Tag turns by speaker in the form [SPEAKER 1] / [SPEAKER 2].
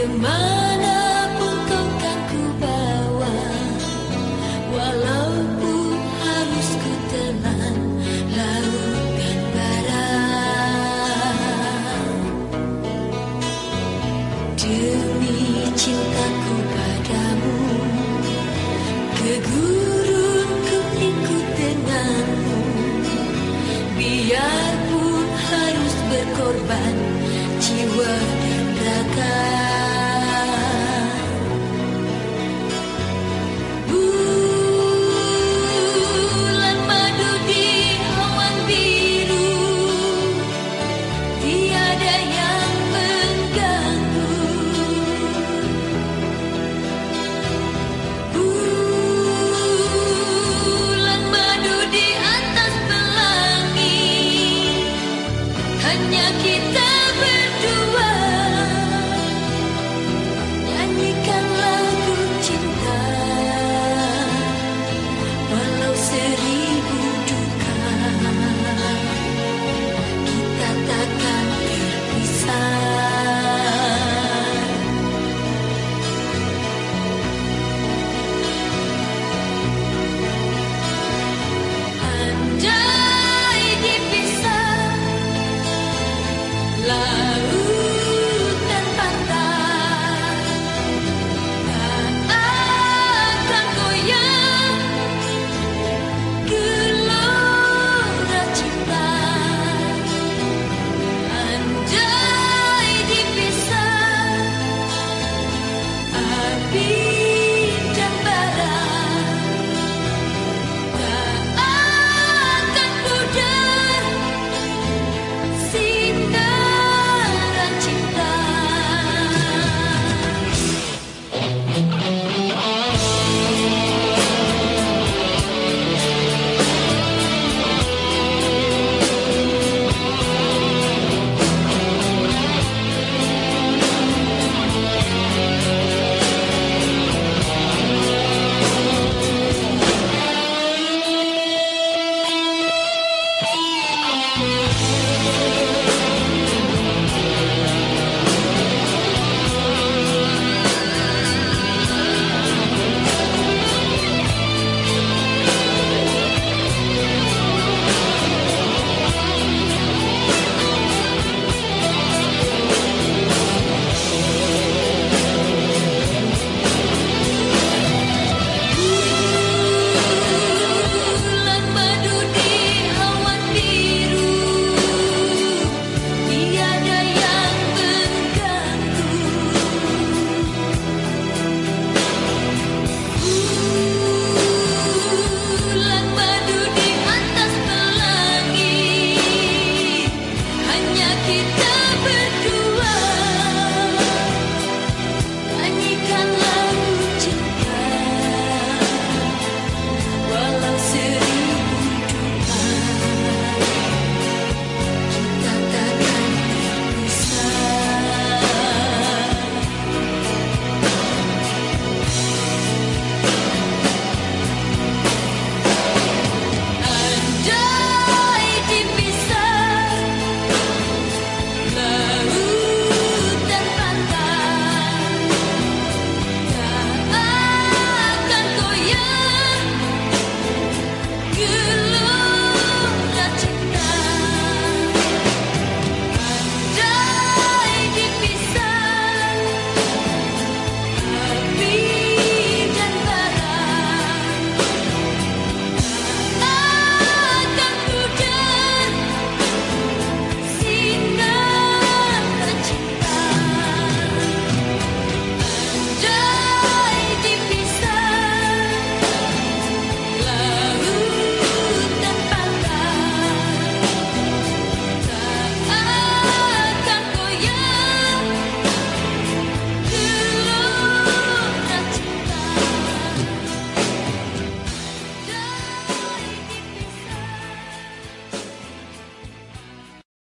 [SPEAKER 1] Ke mana pun kau kan bawa Walaupun harus ku telan Laut dan bara. Demi cintaku padamu Kegurun ku ikut denganmu. Biarpun harus berkorban jiwa dan raga